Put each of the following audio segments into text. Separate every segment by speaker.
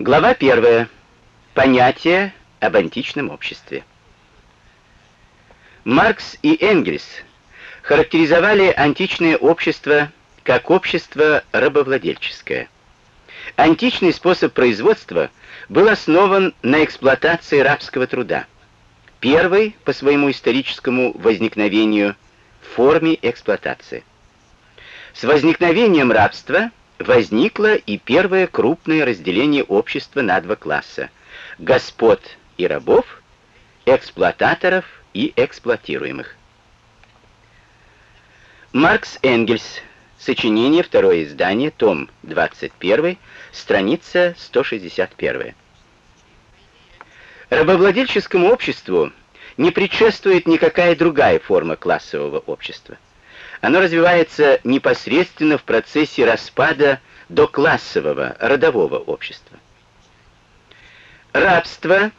Speaker 1: Глава 1. Понятие об античном обществе. Маркс и Энгельс характеризовали античное общество как общество рабовладельческое. Античный способ производства был основан на эксплуатации рабского труда. Первый по своему историческому возникновению форме эксплуатации. С возникновением рабства – возникло и первое крупное разделение общества на два класса – господ и рабов, эксплуататоров и эксплуатируемых. Маркс Энгельс. Сочинение, второе издание, том 21, страница 161. Рабовладельческому обществу не предшествует никакая другая форма классового общества. Оно развивается непосредственно в процессе распада до классового, родового общества. Рабство,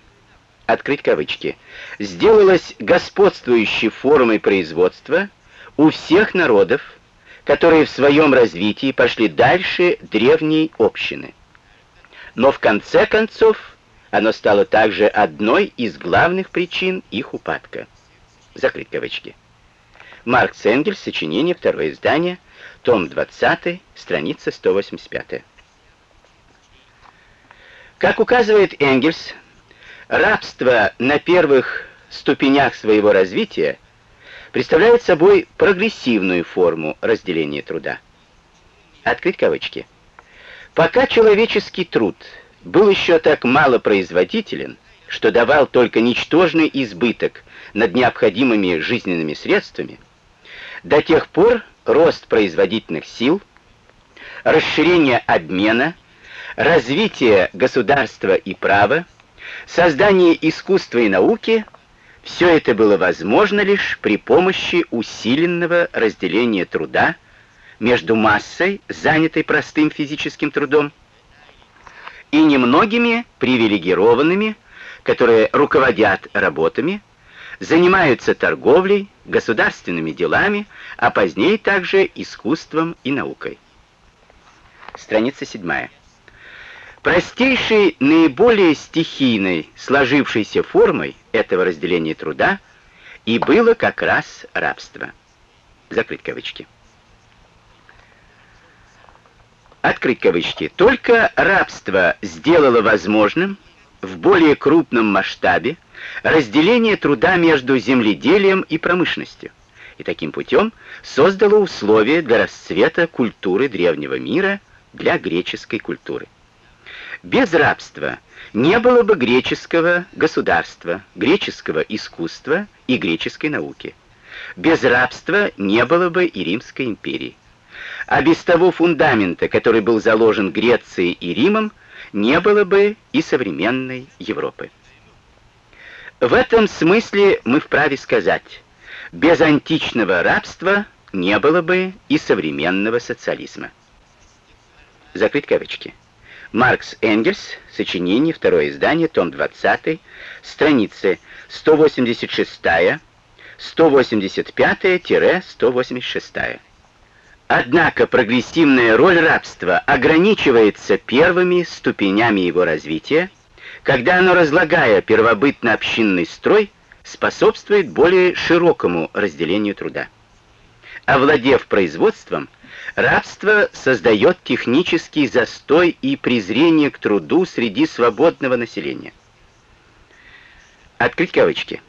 Speaker 1: открыть кавычки, сделалось господствующей формой производства у всех народов, которые в своем развитии пошли дальше древней общины. Но в конце концов оно стало также одной из главных причин их упадка. Закрыть кавычки. Маркс Энгельс, сочинение, второе издание, том 20, страница 185. Как указывает Энгельс, рабство на первых ступенях своего развития представляет собой прогрессивную форму разделения труда. Открыть кавычки. Пока человеческий труд был еще так мало производителен, что давал только ничтожный избыток над необходимыми жизненными средствами, до тех пор рост производительных сил, расширение обмена, развитие государства и права, создание искусства и науки – все это было возможно лишь при помощи усиленного разделения труда между массой, занятой простым физическим трудом, и немногими привилегированными, которые руководят работами, занимаются торговлей, государственными делами, а позднее также искусством и наукой. Страница 7. Простейшей, наиболее стихийной, сложившейся формой этого разделения труда и было как раз рабство. Закрыть кавычки. Открыть кавычки. Только рабство сделало возможным в более крупном масштабе разделение труда между земледелием и промышленностью, и таким путем создало условия для расцвета культуры древнего мира для греческой культуры. Без рабства не было бы греческого государства, греческого искусства и греческой науки. Без рабства не было бы и Римской империи. А без того фундамента, который был заложен Грецией и Римом, не было бы и современной Европы. В этом смысле мы вправе сказать, без античного рабства не было бы и современного социализма. Закрыть кавычки. Маркс Энгельс, сочинение, второе издание, том 20, страницы 186, 185-186. Однако прогрессивная роль рабства ограничивается первыми ступенями его развития, когда оно, разлагая первобытно-общинный строй, способствует более широкому разделению труда. Овладев производством, рабство создает технический застой и презрение к труду среди свободного населения. Открыть кавычки.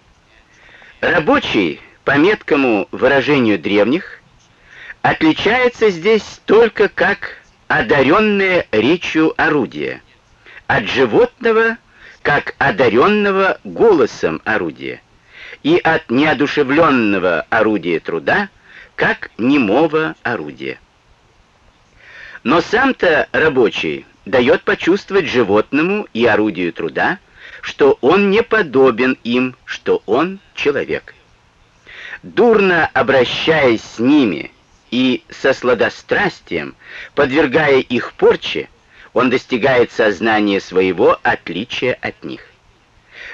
Speaker 1: Рабочий, по меткому выражению древних, отличается здесь только как одаренное речью орудие, от животного как одаренного голосом орудия, и от неодушевленного орудия труда как немого орудия. Но сам-то рабочий дает почувствовать животному и орудию труда, что он не подобен им, что он человек. Дурно обращаясь с ними и со сладострастием, подвергая их порче, он достигает сознания своего отличия от них.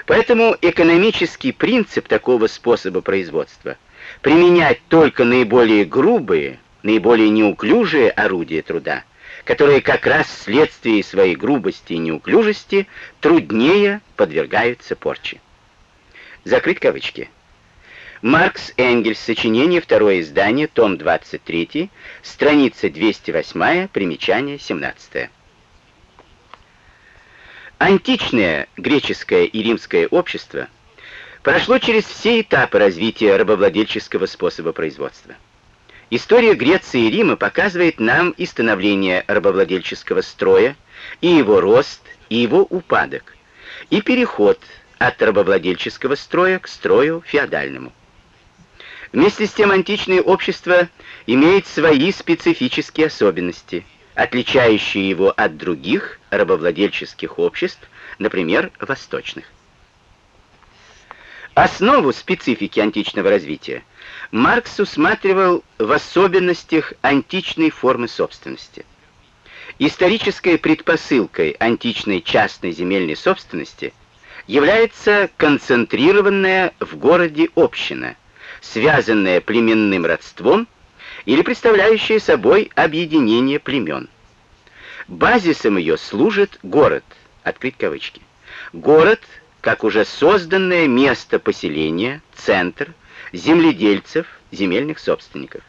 Speaker 1: Поэтому экономический принцип такого способа производства применять только наиболее грубые, наиболее неуклюжие орудия труда, которые как раз вследствие своей грубости и неуклюжести труднее подвергаются порче. Закрыть кавычки. Маркс Энгельс, сочинение, второе издание, том 23, страница 208, примечание 17. Античное греческое и римское общество прошло через все этапы развития рабовладельческого способа производства. История Греции и Рима показывает нам и становление рабовладельческого строя, и его рост, и его упадок, и переход от рабовладельческого строя к строю феодальному. Вместе с тем античное общество имеет свои специфические особенности, отличающие его от других рабовладельческих обществ, например, восточных. Основу специфики античного развития Маркс усматривал в особенностях античной формы собственности. Исторической предпосылкой античной частной земельной собственности является концентрированная в городе община, связанная племенным родством или представляющая собой объединение племен. Базисом ее служит город, открыть кавычки. Город, как уже созданное место поселения, центр, земледельцев, земельных собственников.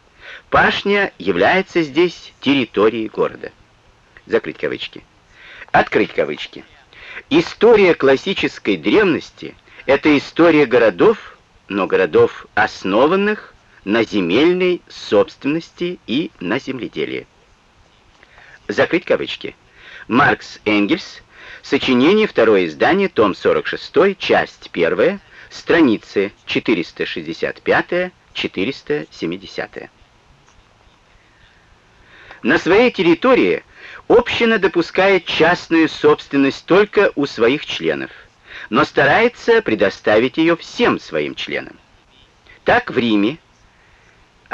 Speaker 1: Пашня является здесь территорией города. Закрыть кавычки. Открыть кавычки. История классической древности — это история городов, но городов, основанных на земельной собственности и на земледелии. Закрыть кавычки. Маркс Энгельс, сочинение, второе издание, том 46, часть 1, страницы 465-470. На своей территории община допускает частную собственность только у своих членов, но старается предоставить ее всем своим членам. Так в Риме,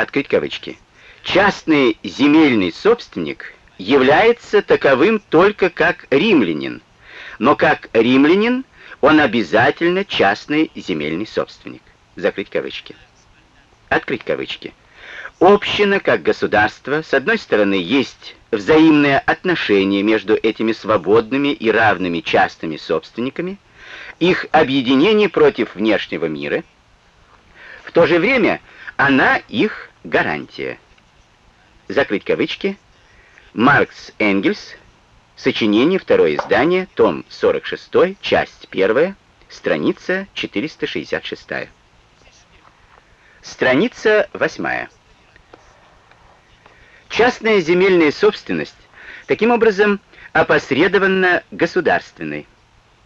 Speaker 1: открыть кавычки, частный земельный собственник является таковым только как римлянин, но как римлянин он обязательно частный земельный собственник. Закрыть кавычки. Открыть кавычки. Община, как государство, с одной стороны, есть взаимное отношение между этими свободными и равными частными собственниками, их объединение против внешнего мира, в то же время она их гарантия. Закрыть кавычки. Маркс Энгельс, Сочинение, второе издание, том 46, часть 1, страница 466. Страница 8. Частная земельная собственность таким образом опосредованно государственной.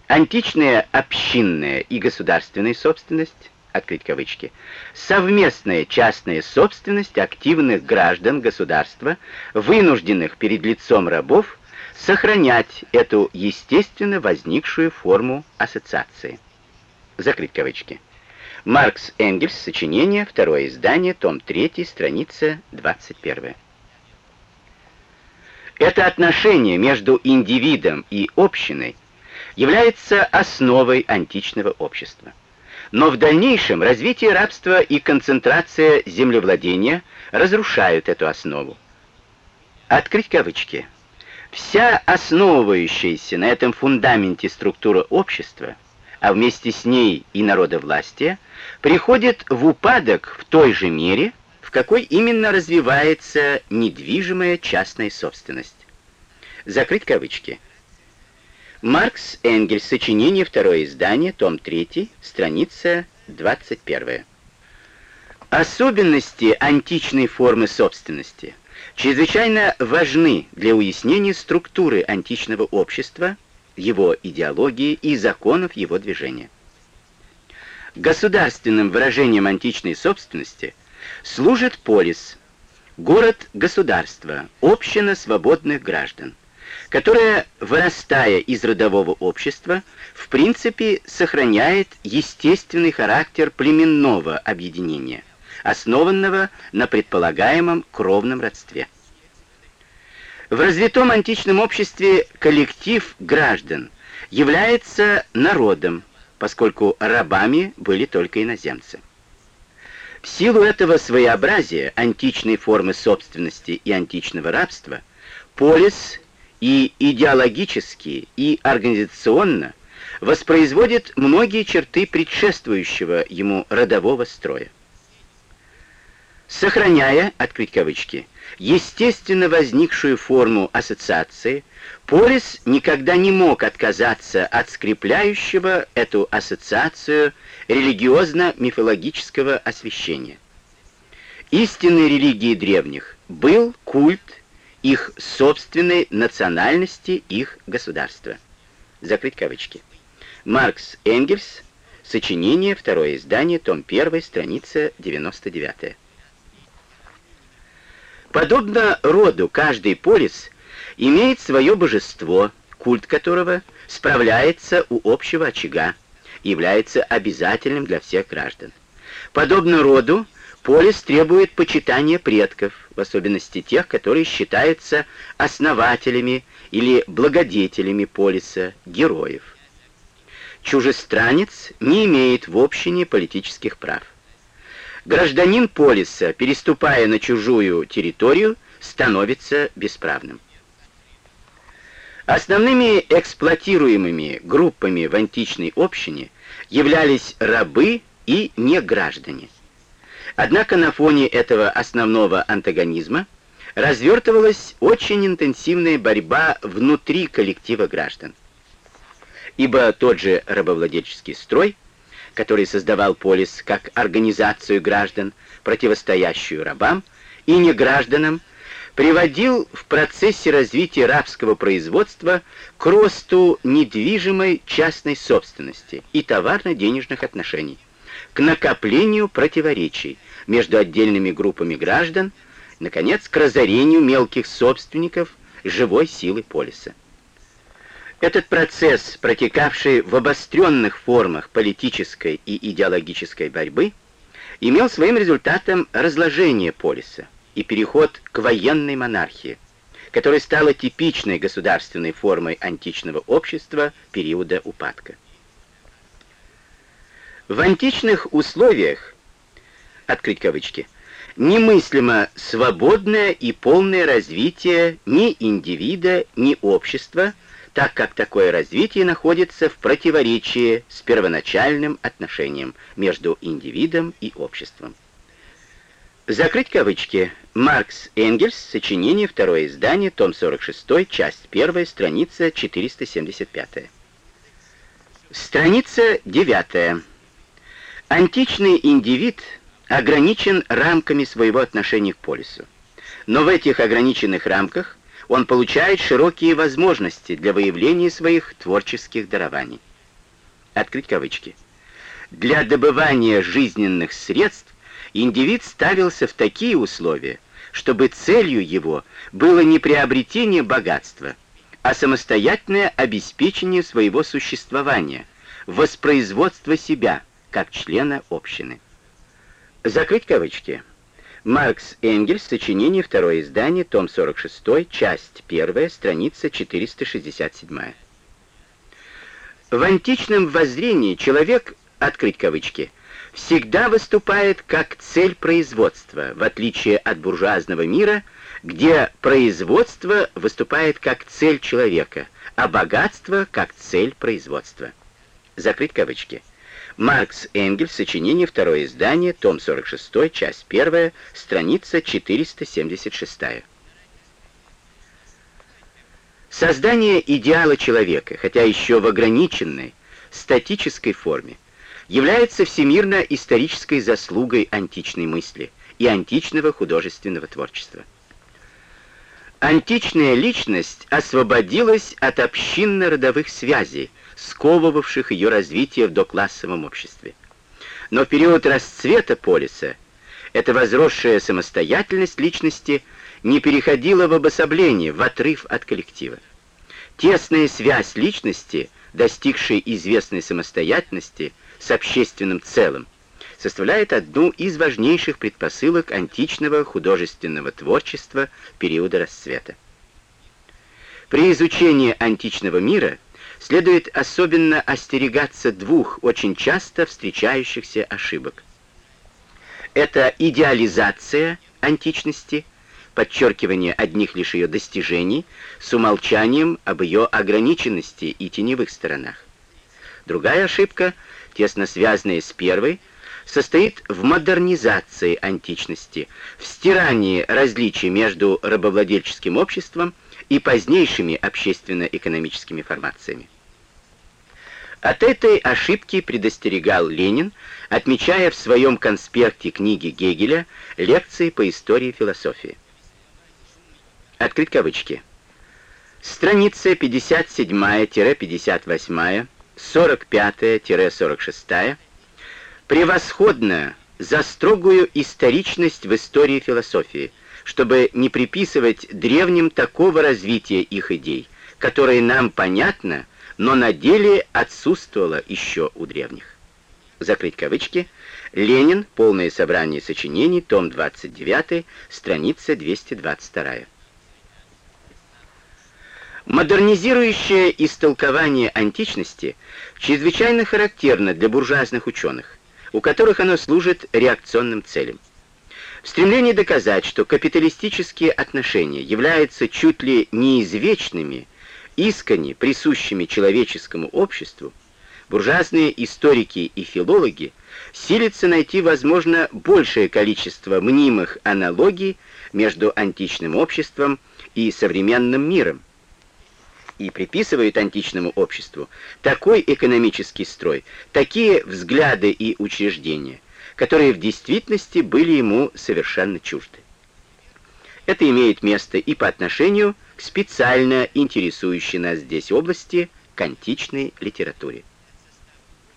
Speaker 1: Античная общинная и государственная собственность, открыть кавычки, совместная частная собственность активных граждан государства, вынужденных перед лицом рабов сохранять эту естественно возникшую форму ассоциации. Закрыть кавычки. Маркс Энгельс, сочинение, второе издание, том 3, страница 21. Это отношение между индивидом и общиной является основой античного общества. Но в дальнейшем развитие рабства и концентрация землевладения разрушают эту основу. Открыть кавычки. Вся основывающаяся на этом фундаменте структура общества, а вместе с ней и народовластия, приходит в упадок в той же мере, в какой именно развивается недвижимая частная собственность. Закрыть кавычки. Маркс Энгельс, сочинение, второе издание, том 3, страница 21. Особенности античной формы собственности – чрезвычайно важны для уяснения структуры античного общества, его идеологии и законов его движения. Государственным выражением античной собственности служит полис, город-государство, община свободных граждан, которая, вырастая из родового общества, в принципе сохраняет естественный характер племенного объединения – основанного на предполагаемом кровном родстве. В развитом античном обществе коллектив граждан является народом, поскольку рабами были только иноземцы. В силу этого своеобразия античной формы собственности и античного рабства Полис и идеологически, и организационно воспроизводит многие черты предшествующего ему родового строя. Сохраняя, открыть кавычки, естественно возникшую форму ассоциации, Полис никогда не мог отказаться от скрепляющего эту ассоциацию религиозно-мифологического освящения. Истинной религией древних был культ их собственной национальности, их государства. Закрыть кавычки. Маркс Энгельс, сочинение, второе издание, том 1, страница 99. Подобно роду, каждый полис имеет свое божество, культ которого справляется у общего очага, является обязательным для всех граждан. Подобно роду, полис требует почитания предков, в особенности тех, которые считаются основателями или благодетелями полиса, героев. Чужестранец не имеет в общине политических прав. Гражданин полиса, переступая на чужую территорию, становится бесправным. Основными эксплуатируемыми группами в античной общине являлись рабы и неграждане. Однако на фоне этого основного антагонизма развертывалась очень интенсивная борьба внутри коллектива граждан. Ибо тот же рабовладельческий строй который создавал полис как организацию граждан, противостоящую рабам и негражданам, приводил в процессе развития рабского производства к росту недвижимой частной собственности и товарно-денежных отношений, к накоплению противоречий между отдельными группами граждан, наконец, к разорению мелких собственников живой силы полиса. Этот процесс, протекавший в обостренных формах политической и идеологической борьбы, имел своим результатом разложение полиса и переход к военной монархии, которая стала типичной государственной формой античного общества периода упадка. В античных условиях, открыть кавычки, немыслимо свободное и полное развитие ни индивида, ни общества – так как такое развитие находится в противоречии с первоначальным отношением между индивидом и обществом. Закрыть кавычки. Маркс Энгельс, сочинение, второе издание, том 46, часть 1, страница 475. Страница 9. Античный индивид ограничен рамками своего отношения к полису. Но в этих ограниченных рамках он получает широкие возможности для выявления своих творческих дарований. Открыть кавычки. Для добывания жизненных средств индивид ставился в такие условия, чтобы целью его было не приобретение богатства, а самостоятельное обеспечение своего существования, воспроизводство себя как члена общины. Закрыть кавычки. Маркс Энгельс, сочинение, второе издание, том 46, часть 1, страница 467. В античном воззрении человек, открыть кавычки, всегда выступает как цель производства, в отличие от буржуазного мира, где производство выступает как цель человека, а богатство как цель производства. Закрыть кавычки. Маркс Энгельс, сочинение, второе издание, том 46, часть 1, страница 476. Создание идеала человека, хотя еще в ограниченной, статической форме, является всемирно-исторической заслугой античной мысли и античного художественного творчества. Античная личность освободилась от общинно-родовых связей, сковывавших ее развитие в доклассовом обществе. Но в период расцвета полиса эта возросшая самостоятельность личности не переходила в обособление, в отрыв от коллектива. Тесная связь личности, достигшей известной самостоятельности с общественным целым, составляет одну из важнейших предпосылок античного художественного творчества периода расцвета. При изучении античного мира следует особенно остерегаться двух очень часто встречающихся ошибок. Это идеализация античности, подчеркивание одних лишь ее достижений с умолчанием об ее ограниченности и теневых сторонах. Другая ошибка, тесно связанная с первой, состоит в модернизации античности, в стирании различий между рабовладельческим обществом и позднейшими общественно-экономическими формациями. От этой ошибки предостерегал Ленин, отмечая в своем конспекте книги Гегеля лекции по истории философии. Открыть кавычки. Страница 57-58, 45-46 превосходно за строгую историчность в истории философии, чтобы не приписывать древним такого развития их идей, которое нам понятно, но на деле отсутствовало еще у древних. Закрыть кавычки. Ленин. Полное собрание сочинений. Том 29. Страница 222. Модернизирующее истолкование античности чрезвычайно характерно для буржуазных ученых, у которых оно служит реакционным целям. В стремлении доказать, что капиталистические отношения являются чуть ли не извечными, искренне присущими человеческому обществу, буржуазные историки и филологи силятся найти, возможно, большее количество мнимых аналогий между античным обществом и современным миром, и приписывают античному обществу такой экономический строй, такие взгляды и учреждения, которые в действительности были ему совершенно чужды. Это имеет место и по отношению к специально интересующей нас здесь области, к античной литературе.